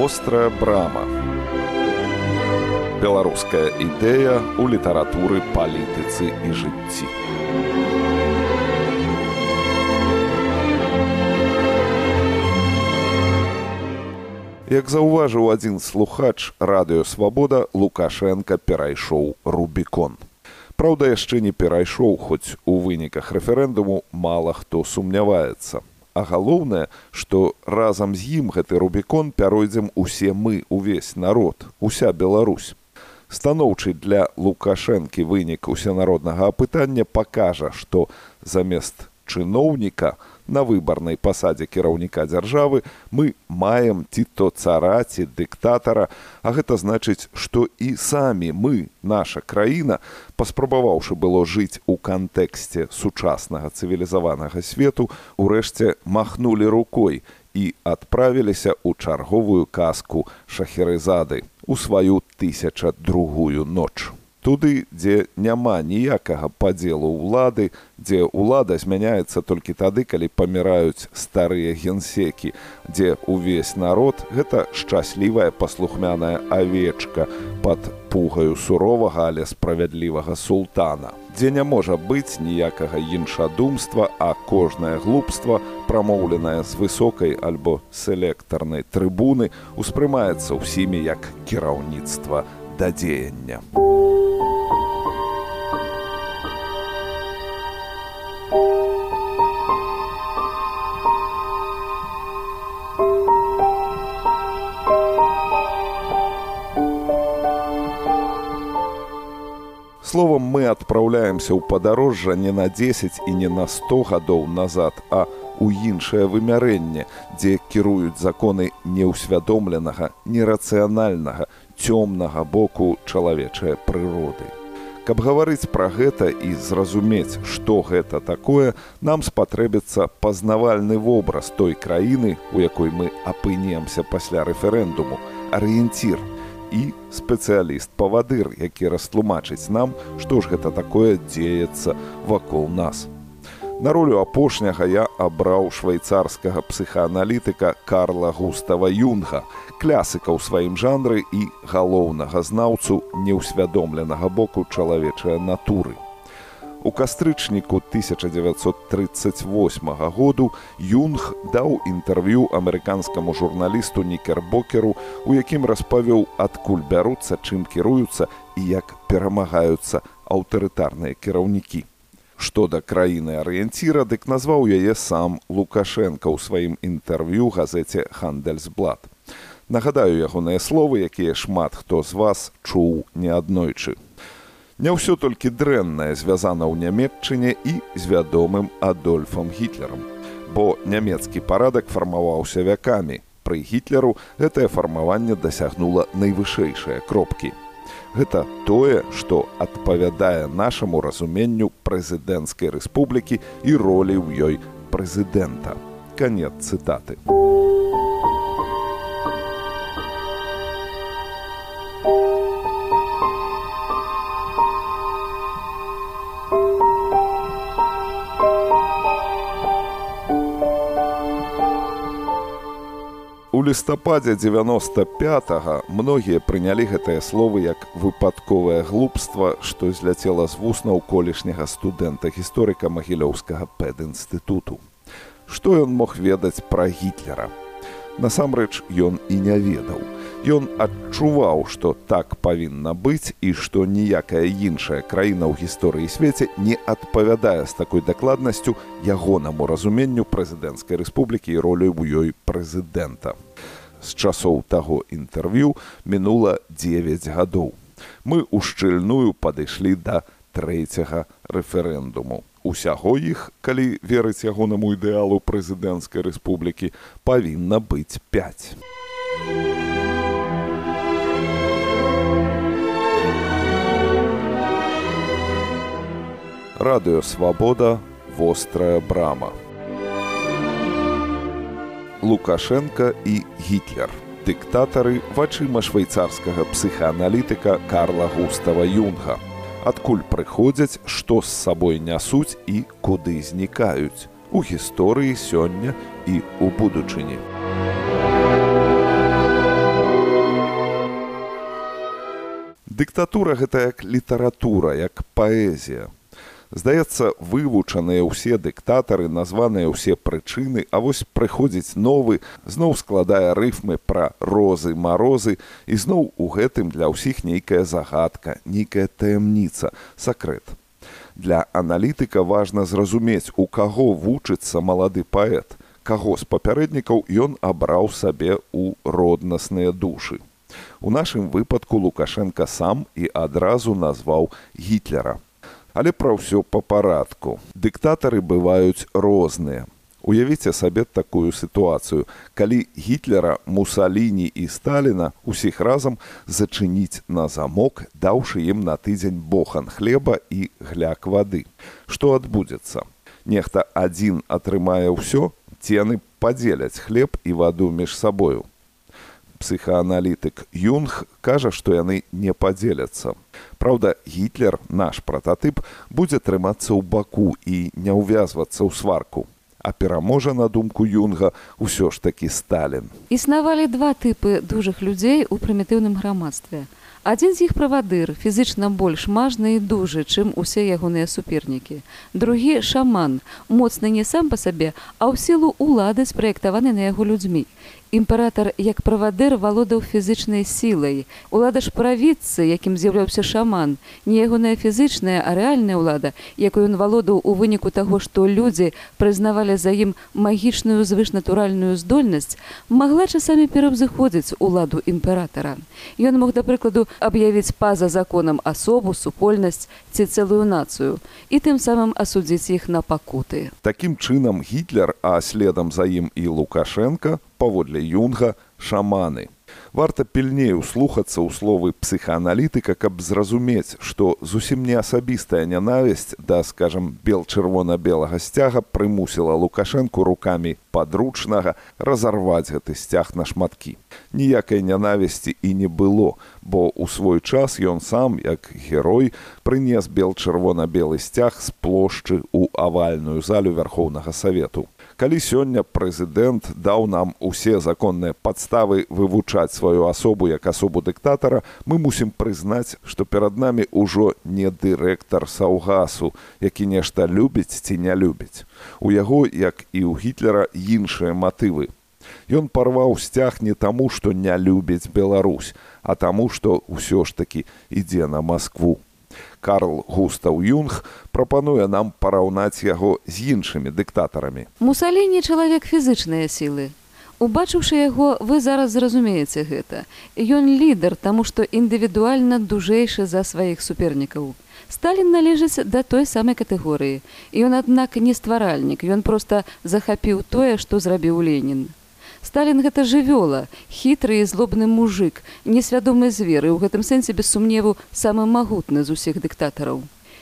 вострая брама. Беларуская ідэя ў літаратуры палітыцы і жыцці. Як заўважыў адзін слухач радыёвабода лукашенко перайшоў рубікон. Праўда яшчэ не перайшоў хоць у выніках рэферэндуму мала хто сумняваецца А галоўнае, што разам з ім гэты рубікон пяройдзем усе мы увесь народ, уся Беларусь. Станоўчы для Лукашэнкі вынік усенароднага апытання пакажа, што замест чыноўніка на выбарнай пасадзе кіраўніка дзяржавы. Мы маем ці то цара ці дыктатара. А гэта значыць што і самі мы наша краіна паспрабаваўшы было жыць у кантэксце сучаснага цывілізаванага свету урэшце махнулі рукой і адправіліся ў чарговую казку шахерызады у сваю тысяча другую ночь туды дзе няма ніякага падзелу ўлады дзе ўлада змяняецца толькі тады калі паміраюць старыя генсекі дзе ўвесь народ гэта шчаслівая паслухмяная авечка под пугаю суровага але справядлівага султана. Дзе не можа быць ніякага іншадумства а кожнае глупства прамоўленае з высокай альбо селектарнай трыбуны успрымаецца ўсімі як кіраўніцтва да дзеяння. у Словом, мы адпраўляемся ў падарожжа не на 10 і не на 100 гадоў назад, а у іншае вымярэнне, дзе кіруюць законы неўсвядомленага, нерацыянальнага, цёмнага боку чалавечай прыроды. Каб гаварыць пра гэта і зразумець, што гэта такое, нам спатрэбіцца пазнавальны вобраз той краіны, у якой мы апынемся пасля рэферэндуму, арыенцір, і спецыяліст-павадыр, які растлумачыць нам, што ж гэта такое дзеецца вакол нас. На ролю апошняга я абраў швейцарскага псіхааналітыка Карла Густава Юнга, клясыка ў сваім жанры і галоўнага знаўцу неўсвядомленага боку чалавечай натуры. У кастрычніку 1938 году Юнг даў інтэрв'ю амерыканскаму журналісту Нікербокеру, у якім распавёў, адкуль бяруцца, чым кіруюцца і як перамагаюцца аўтарытарныя кіраўнікі. Што да краіны арыенціра, дык назваў яе сам Лукашенко ў сваім інтэрв'ю газеце Хандельсблат. Нагадаю ягоныя словы, якія шмат хто з вас чуў неаднойчы. Не ўсё толькі дрэннае звязана ў нямметчыне і з вядомым адольфам гітлерам. Бо нямецкі парадак фармаваўся вякамі. Пры гітлеру гэтае фармаванне дасягнула найвышэйшыя кропкі. Гэта тое, што адпавядае нашаму разуменню прэзідэнцкай рэспублікі і ролі ў ёй прэзідэнта. Канец цытаты. Лістападзе 95 многія прынялі гэтыя словы як выпадковае глупства, што зляцела з вуснаў колішняга студэнта гісторыка магілёўскага пэдінстытуту. Што ён мог ведаць пра гітлера? Насамрэч ён і не ведаў. Ён адчуваў, што так павінна быць і што ніякая іншая краіна ў гісторыі свеце не адпавядае з такой дакладнасцю ягонаму разуменню прэзідэнцкай рэспублікі і ролю ў ёй прэзідэнта. З часоў таго інтэрв'ю мінула 9 гадоў. Мы ў шчыльную падышлі да трэцяга рэферэндуму. Усяго іх, калі верыць ягонаму ідэалу прэзідэнцкай рэспублікі, павінна быць 5. радыёвабода вострая брама. Лукашенко і Гітлер. Дыктатары вачыма швейцарскага псіхааналітыка Карла Густава Юнга. Адкуль прыходзяць, што з сабой нясуць і куды знікаюць у гісторыі сёння і ў будучыні. Дыктатура гэта як літаратура, як паэзія Здаецца, вывучаныя ўсе дыктатары, названыя ўсе прычыны, а вось прыходзіць новы, зноў складае рыфмы пра розы, марозы, і зноў у гэтым для ўсіх нейкая загадка, нейкая таямніца, сакрэт. Для аналітыка важна зразумець, у каго вучыцца малады паэт, каго з папярэднікаў ён абраў сабе ў роднасныя душы. У нашым выпадку Лукашенко сам і адразу назваў гітлера. Але пра ўсё па парадку. Дыктатары бываюць розныя. Уявіце сабе такую сітуацыю, калі гітлера, мусаліні і Сталіна усіх разам зачыніць на замок, даўшы ім на тыдзень бохан хлеба і гляк вады. Што адбудзецца? Нехта адзін атрымае ўсё, ці яны падзеляць хлеб і ваду між сабою псіхааналітык Юнг кажа, што яны не падзеляцца. Праўда, гітлер, наш прататып, будзе трымацца ў баку і не ўвязвацца ў сварку. А пераможа на думку Юнга ўсё ж такі Сталін. Існавалі два тыпы дужых людзей у прымітыўным грамадстве. Адзін з іх правадыр фізычна больш мажны і дужы, чым усе ягоныя супернікі. Другі шаман, моцны не сам па сабе, а ў сілу ўлады спраектаваны на яго людзьмі. Імператар як правадыр валодаў фізычнай сілай. Улада ж правіцы, якім з'яўляўся шаман, не ягоная фізычная, а рэальная ўлада, якую ён валодаў у выніку таго, што людзі прызнавалі за ім магічную звышнатуральную здольнасць, магла часамі пераўзыходзіць уладу імператара. Ён мог, да прыкладу, аб'явіць па-за законам асобу, супольнасць ці цэлую нацыю і тым самым асудзіць іх на пакуты. Такім чынам гітлер, а следам за ім і Лукашенко, паводле юнга шаманы. Варта пільней услухацца ў словы псіхааналітыка, каб зразумець, што зусім не асабістая нянавісць да скажам бел чырвона-белага сцяга прымусіла лукашэнку рукамі падручнага разарваць гэты сцяг на шматкі. Ніякай нянавісці і не было, бо ў свой час ён сам, як герой, прынес бел чырвона-белы сцяг з плошчы ў авальную залю вярхоўнага савету калі сёння прэзідэнт даў нам усе законныя падставы вывучаць сваю асобу як асобу дыктатара мы мусім прызнаць што перад намі ўжо не дырэктар саўгасу які нешта любіць ці не любіць у яго як і ў гітлера іншыя матывы Ён парваў сцяг не таму, што не любіць Беларусь, а таму, што ўсё ж такі ідзе на Маскву. Карл Густаў Юнг прапануе нам параўнаць яго з іншымі дыктатарамі. Мусаліні чалавек фізычныя сілы. Убачыўшы яго, вы зараз зразумееце гэта. Ён лідар, таму што індывідуальна дужэйшы за сваіх супернікаў. Сталін належыць да той самай катэгорыі. Ён, аднак, не стваральнік, ён проста захапіў тое, што зрабіў Ленін. Сталін гэта жывёла, хітры і злобны мужик, несвядомы зверы, у гэтым сэнсе без сумневу самы магутны з усіх дыктатараў.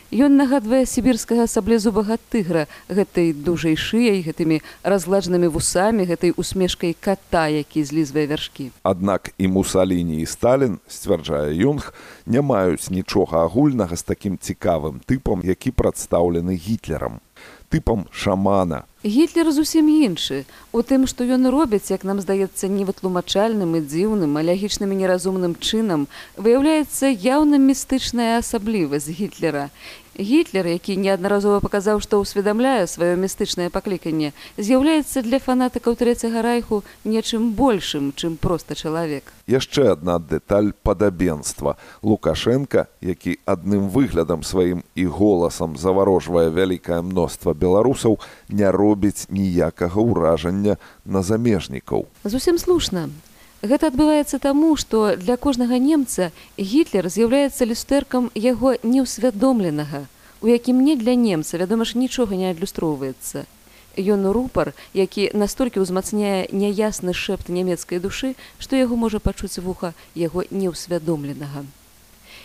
Ён нагадвае сібірскага саблезубага тыгра гэтай дужай шыяй, гэтымі разладжанымі вусамі, гэтай усмешкай ката, які злізвае вяршкі. Аднак і мусаліні і Сталін, сцвярджае Юнг, не маюць нічога агульнага з такім цікавым тыпам, які прадстаўлены гітлерам тыпам шамана. Гітлер зусім іншы. У тым, што ён робіць, як нам здаецца невытлумачальным і дзіўным, алягічным і неразумным чынам, выяўляецца яўна містычная асаблівасць гітлера. Гітлер, які неаднаразова паказаў, што ўсведамляе сваё містычнае пакліканне, з'яўляецца для фанатыкаў трэцяга райху нечым большым, чым проста чалавек. Яшчэ адна дэталь падабенства. Лукашенко, які адным выглядам сваім і голасам заварожвае вялікае мноства беларусаў, не робіць ніякага ўражання на замежнікаў. Зусім слушна. Гэта адбываецца таму, што для кожнага немца гітлер з'яўляецца люстэркам яго неўсвядомленага, у якім не для немца, вядома ж, нічога не адлюстроўваецца. Ён рупар, які настолькі ўзмацняе няясны шэпт нямецкай душы, што яго можа пачуць вуха яго неўсвядомленага.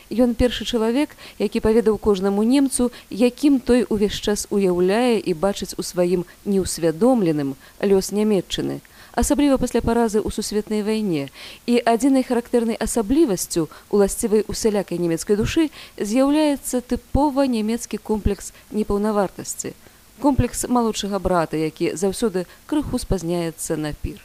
Ён першы чалавек, які паведаў кожнаму немцу, якім той увесь час уяўляе і бачыць у сваім неўсвядомленым лёс нямметчыны, асабліва пасля паразы ў сусветнай вайне. І адзінай характэрнай асаблівасцю уласцівай усялякай нямецкай душы з'яўляецца тыпова нямецкі комплекс непаўнавартасці. Комплекс малодшага брата які заўсёды крыху спазняецца на пір.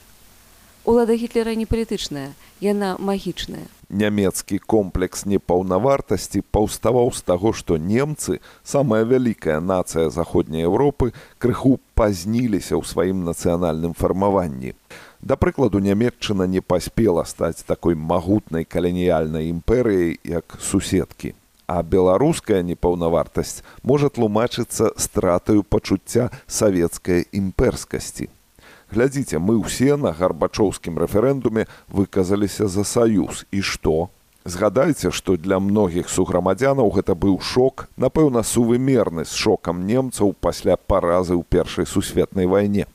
Улада гітлера не палітычная яна магічная Нямецкі комплекс непаўнавартасці паўставаў з таго, што немцы, самая вялікая нацыя заходняй Еўропы, крыху пазніліся ў сваім нацыянальным фармаванні. Да прыкладу, нямецчына не паспела стаць такой магутнай каланіяльнай імперыяй, як суседкі. А беларуская непаўнавартасць можа тлумачыцца стратаю пачуцця савецкай імперскасці. Глядзіце, мы ўсе на гарбачоўскім рэферэндуме выказаліся за саюз і што? Згадайце, што для многіх суграмадзянаў гэта быў шок, напэўна, сувымерны з шокам немцаў пасля паразы ў першай сусветнай вайне.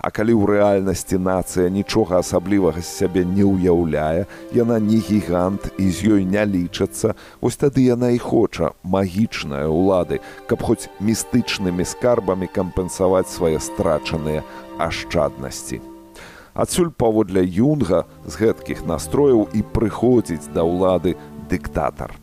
А калі ў рэальнасці нацыя нічога асаблівага з сябе не ўяўляе, яна не гігант і з ёй не лічацца, вось тады яна і хоча магічныя ўлады, каб хоць містычнымі скарбамі кампенсаваць свае страчаныя ашчаднасці. Адсюль паводле юнга з гэткіх настрояў і прыходзіць да ўлады дыктатар.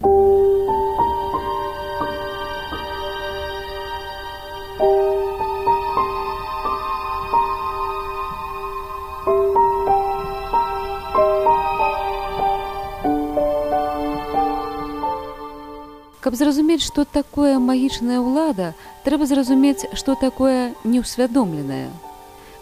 Каб зразумець, што такое магічная ўлада, трэба зразумець, што такое неўсвядомленае.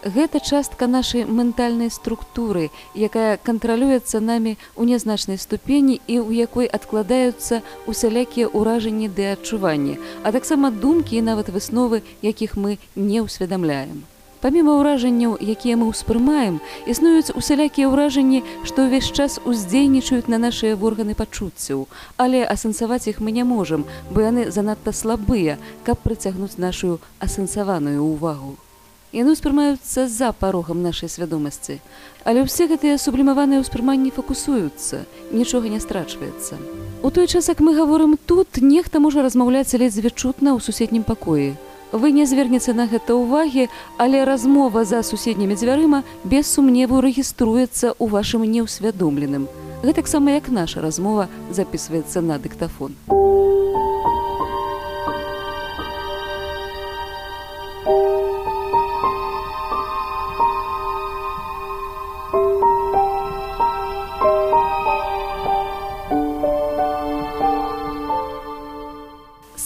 Гэта частка нашай ментальнай структуры, якая кантралюецца намі ў нязначнай ступені і ў якой адкладаюцца усялякія ўражанні ды адчуванні, а таксама думкі і нават высновы, якіх мы не ўсведамляем. Паміма ўражанняў, якія мы ўспрымаем, існуюць усялякія ўражанні, што ўвесь час уздзейнічаюць на нашыя органы пачуццяў, але асэнсаваць іх мы не можам, бо яны занадта слабыя, каб прыцягнуць нашу асэнсаваную ўвагу. Яны ўспрымаюцца за парогам нашай свядомасці, але ўсе гэтыя сублімаваныя ўспрыманні фокусуюцца, нічога не страчваецца. У той час, як мы гаворым тут, нехта можа размаўляць ледзьве чутна ў суседнім пакоі. Вы не звернеце на гэта ўвагі, але размова за суседнімі дзвярыма без сумневу рэгіструецца ў вашым неўсвядомленым. Гэтаксама як наша размова записываецца на дыктафон.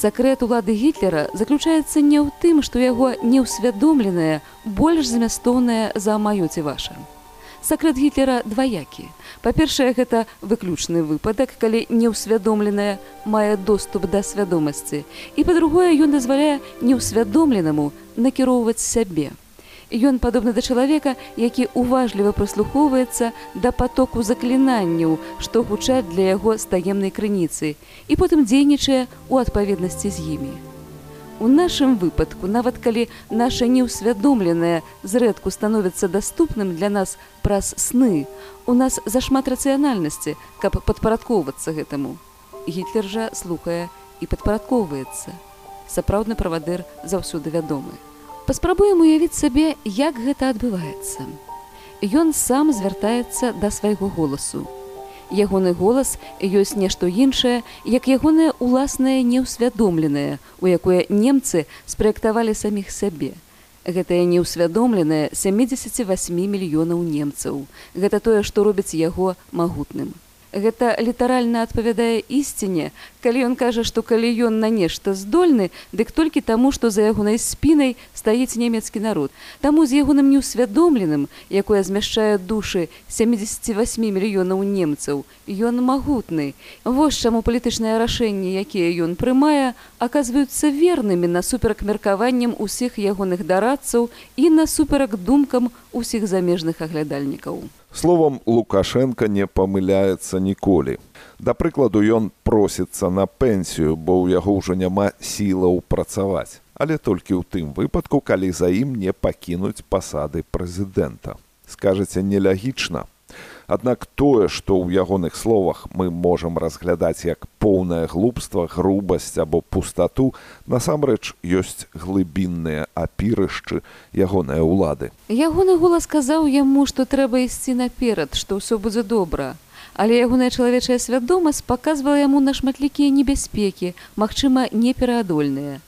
Сакрэт улады гітлера заключаецца не ў тым, што яго неўсвядомленае больш змястоўнае за маё ці ваша. Сакрэт гітлера дваякі. Па-першае, гэта выключны выпадак, калі неўсвядомленае мае доступ да свядомасці. І па-другое, ён дазваляе неўсвядомленаму накіроўваць сябе. Ён падобны да чалавека, які уважліва прыслухоўваецца да патоку заклінанняў, што гучаць для яго стаемнай крыніцы і потым дзейнічае ў адпаведнасці з імі. У нашым выпадку, нават калі наша неўсвядомленае зрэдку становіцца даступным для нас праз сны, у нас зашмат рацыянальнасці, каб падпарадкоўвацца гэтаму. Гітлер жа слухае і падпарадкоўваецца. Сапраўдны правадыр заўсёды вядомы. Паспрабуем уявіць сабе, як гэта адбываецца. Ён сам звяртаецца да свайго голасу. Ягоны голас ёсць нешта іншае, як ягонае ўласнае неўсвядомленае, у якое немцы спраектавалі саміх сябе. Гэтае неўсвядомленае 78 мільёнаў немцаў. Гэта тое, што робіць яго магутным. Гэта літаральна адпавядае ісціне, калі ён кажа, што калі ён на нешта здольны, дык толькі таму, што за ягонай спінай стаіць нямецкі народ. Таму з ягоным неўсвядомленым, якое змяшчае душы 78 мільёнаў немцаў, ён магутны. Вось чаму палітычныя рашэнні, якія ён прымае, аказваюцца вернымі насуперак меркаванням усіх ягоных дарадцаў і насуперак думкам усіх замежных аглядальнікаў. Словам, Лукашенко не памыляецца ніколі. Да прыкладу, ён просіцца на пенсію, бо ў яго ўжо няма сілаў працаваць, але толькі ў тым выпадку, калі за ім не пакінуць пасады прэзідэнта. Скажаце нелягічна, Аднак тое, што ў ягоных словах мы можам разглядаць як поўнае глупства, грубасць або пустату, насамрэч ёсць глыбінныя апірышчы ягоныя ўлады. Ягоны голас сказаў яму, што трэба ісці наперад, што ўсё будзе добра. Але ягоная чалавечая свядомасць паказвала яму на шматлікія небяспекі, магчыма, непераадольныя.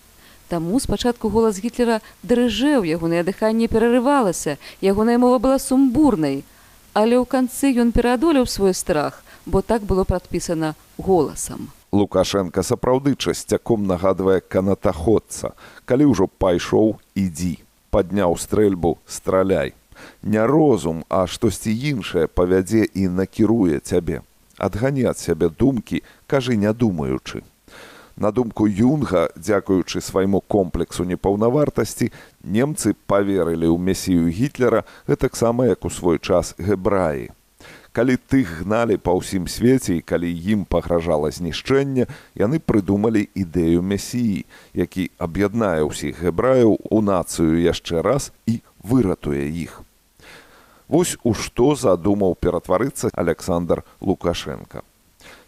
Таму спачатку голас гітлера дрыжэў, ягонае дыханне перарывалася, ягоная мова была сумбурнай, але ў канцы ён пераадолеў свой страх бо так было прадпісана голасам. Лукашенко сапраўды часцяком нагадвае канатаходца. Калі ўжо пайшоў, ідзі. Падняў стрэльбу, страляй. Не розум, а штосьці іншае павядзе і накіруе цябе. Адгані ад сябе думкі, кажы не думаючы. На думку Юнга, дзякуючы свайму комплексу непаўнавартасці, немцы паверылі ў месію гітлера гэтаксама як у свой час гэбраі калі тых гналі па ўсім свеце і калі ім пагражала знішчэнне яны прыдумалі ідэю месіі які аб'яднае ўсіх гэбраяў у нацыю яшчэ раз і выратуе іх. Вось у што задумаў ператварыцца александр лукашенко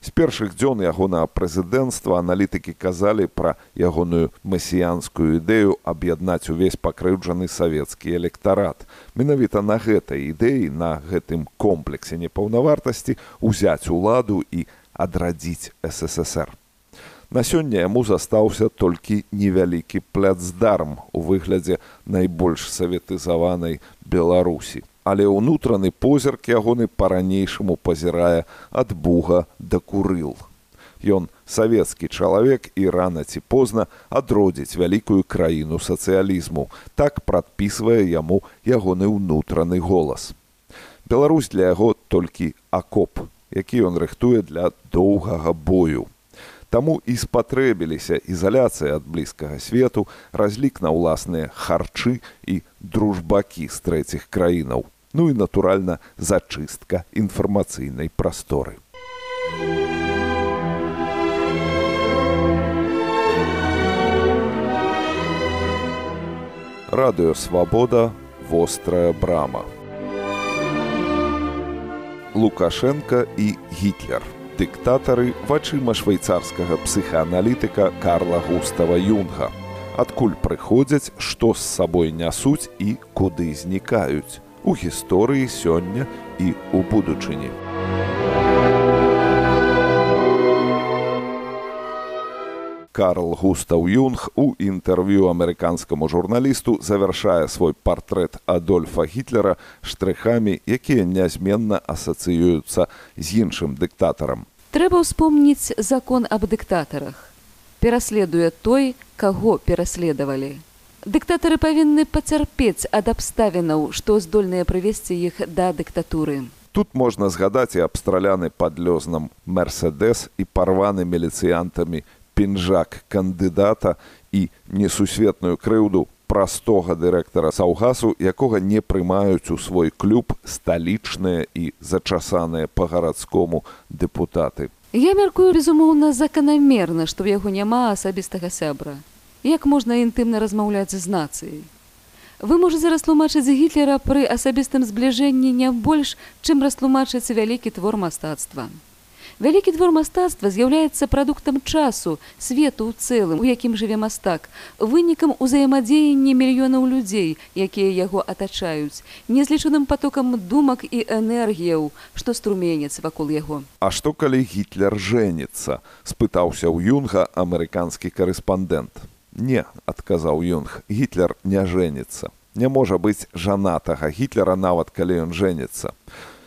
з першых дзён ягонага прэзідэнцтва аналітыкі казалі пра ягоную масіянскую ідэю аб'яднаць увесь пакрыўджаны савецкі электарат менавіта на гэтай ідэі на гэтым комплексе непаўнавартасці узяць уладу і адрадзіць ссср на сёння яму застаўся толькі невялікі пляцдарм у выглядзе найбольш саветызаванай беларусі але ўнутраны позірк ягоны па-ранейшаму пазірае ад буга да курыл. Ён савецкі чалавек і рана ці позна адродзіць вялікую краіну сацыялізму, так прадпісвае яму ягоны ўнутраны голас. Беларусь для яго толькі акоп, які ён рыхтуе для доўгага бою. Таму і спатрэбіліся ізаляцыя ад блізкага свету, разлік на ўласныя харчы і дружбакі з трэціх краінаў ну і натуральна зачыстка інфармацыйнай прасторы. Радыё свабода вострая брама. Лукашенко і гітлер. Дыктатары вачыма швейцарскага псіхааналітыка Карла Густава Юнга. Адкуль прыходзяць, што з сабой нясуць і куды знікаюць у гісторыі сёння і ў будучыні. Карл Густаў Юнг у інтэрв'ю амерыканскаму журналісту завяршае свой партрэт Адольфа Гітлера штрыхамі, якія нязменна асацыююцца з іншым дыктатарам. Трэба ўспомніць закон аб дыктатарах. Пераследуе той, каго пераследавалі. Дыктатары павінны пацярпець ад абставінаў, што здольныя прывесці іх да дыктатуры. Тут можна згадаць і абстраляны пад лёзнам Мерседес і парваны міліцыянтамі пінжак кандыдата і несусветную крыўду простога дырэктара саўгасу, якога не прымаюць у свой клуб сталічныя і зачасаныя па-гарадскому дэпутаты. Я мяркую безумоўна заканамерна, што ў яго няма асабістага сябра як можна інтымна размаўляць з нацыяй. Вы можаце растлумачыць гітлера пры асабістым збліжэнні не больш, чым растлумачыць вялікі твор мастацтва. Вялікі твор мастацтва з'яўляецца прадуктам часу, свету ў цэлым, у якім жыве мастак, вынікам узаемадзеяння мільёнаў людзей, якія яго атачаюць, незлічаным потокам думак і энергіяў, што струменец вакол яго. А што калі гітлер жэніцца? спытаўся ў юнга амерыканскі карэспандэнт. Не, адказаў Юнг, гітлер не жэніцца. Не можа быць жанатага гітлера нават калі ён жэніцца.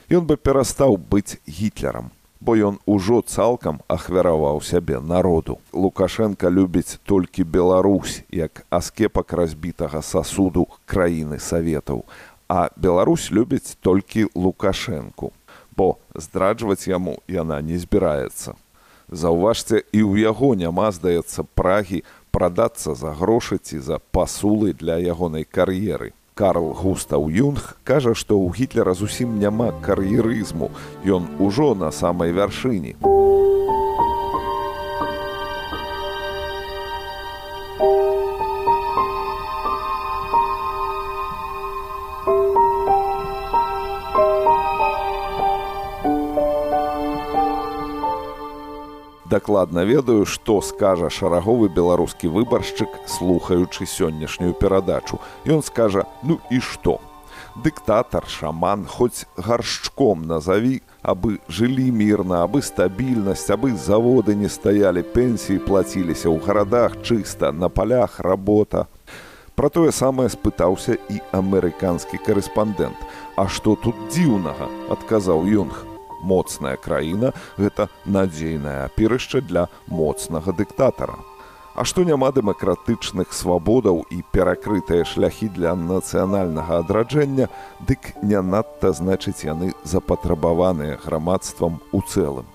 Ён бы перастаў быць гітлерам, бо ён ужо цалкам ахвяраваў сябе народу. Лукашенко любіць толькі Беларусь як аскепак разбітага сасуду краіны саветаў, а Беларусь любіць толькі Лукашэнку, бо здраджваць яму яна не збіраецца. Заўважце, і ў яго няма, здаецца, прагі прадацца за грошы ці за пасулы для ягонай кар'еры. Карл Густаў Юнг кажа, што ў гітлера зусім няма кар'ерызму, Ён ужо на самай вяршыні. Дакладна ведаю што скажа шараговы беларускі выбаршчык слухаючы сённяшнюю перадачу. Ён скажа ну і што? Дыктатар шаман хоць гаршчком назаві абы жылі мірна абы стабільнасць абы заводы не стаялі пенсіі плаціліся ў гарадах чыста на палях работа Пра тое самае спытаўся і амерыканскі корэспандэнт А што тут дзіўнага адказаў юнг моцная краіна гэта надзейнае апірышча для моцнага дыктатара. А што няма дэмакратычных свабодаў і перакрытыя шляхі для нацыянальнага адраджэння, дык не надта значыць яны запатрабаваныя грамадствам у цэлым.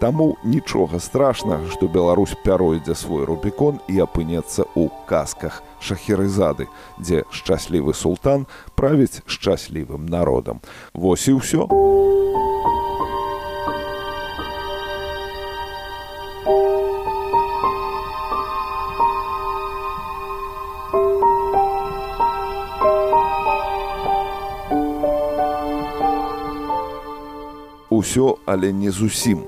Таму нічога страшнага, што Беларусь пяройдзе свой рубікон і апынецца ў казках шахерызады, дзе шчаслівы султан правіць шчаслівым народам. Вось і ўсё. Усё, але не зусім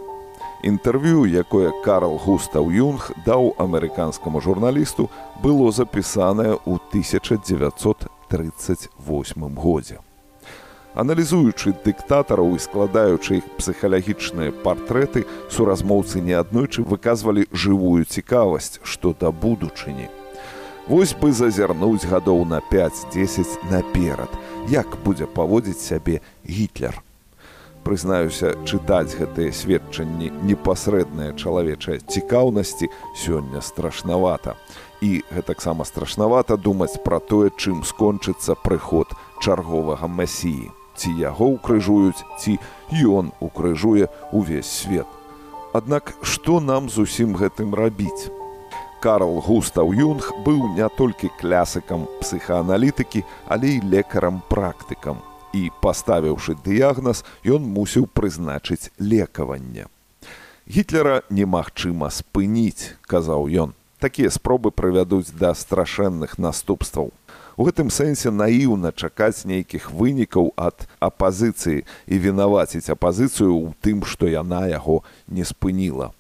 Інтэрв'ю, якое Карл Густаў Юнг даў амерыканскаму журналісту, было запісанае ў 1938 годзе. Аналізуючы дыктатараў і складаючы іх псіхалагічныя партрэты, суразмоўцы неаднойчы выказвалі жывую цікавасць, што да будучыні. Вось бы зазірнуць гадоў на 5-10 наперад, як будзе паводзіць сябе гітлер прызнаюся чытаць гэтыя сведчанні непасрэдныя чалавечай цікаўнасці сёння страшнавата. І гэтаксама страшнавата думаць пра тое чым скончыцца прыход чарговага масіі ці яго ўкрыжуюць ці ён укрыжуе увесь свет. Аднак што нам зусім гэтым рабіць? Карл густаў юнг быў не толькі клясыкам псіхааналітыкі але і лекарам практыкам і паставіўшы дыягназ, ён мусіў прызначыць лекаванне. Гітлера немагчыма спыніць, казаў ён. Такія спробы прывядуць да страшэнных наступстваў. У гэтым сэнсе наіўна чакаць нейкіх вынікаў ад апазіцыі і вінаваціць апазіцыю ў тым, што яна яго не спыніла.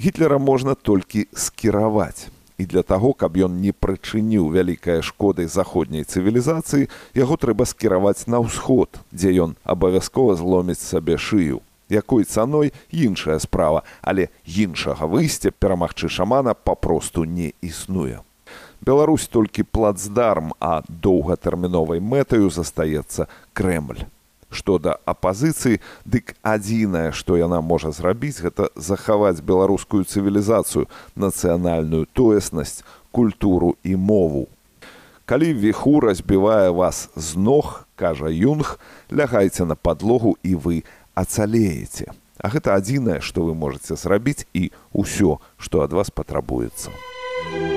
Гітлера можна толькі скіраваць і для таго, каб ён не прычыніў вялікай шкоды заходняй цывілізацыі, яго трэба скіраваць на ўсход, дзе ён абавязкова зломіць сабе шыю. Якой цаной іншая справа, але іншага выйсця перамагчы шамана папросту не існуе. Беларусь толькі плацдарм, а доўгатэрміновай мэтаю застаецца Крэмль што да апазіцыі дык адзінае што яна можа зрабіць гэта захаваць беларускую цывілізацыю нацыянальную тоеснасць культуру і мову. Калі веху разбівае вас з ног кажа юнг лягайце на падлогу і вы ацалееце. А гэта адзінае што вы можете зрабіць і ўсё што ад вас патрабуецца у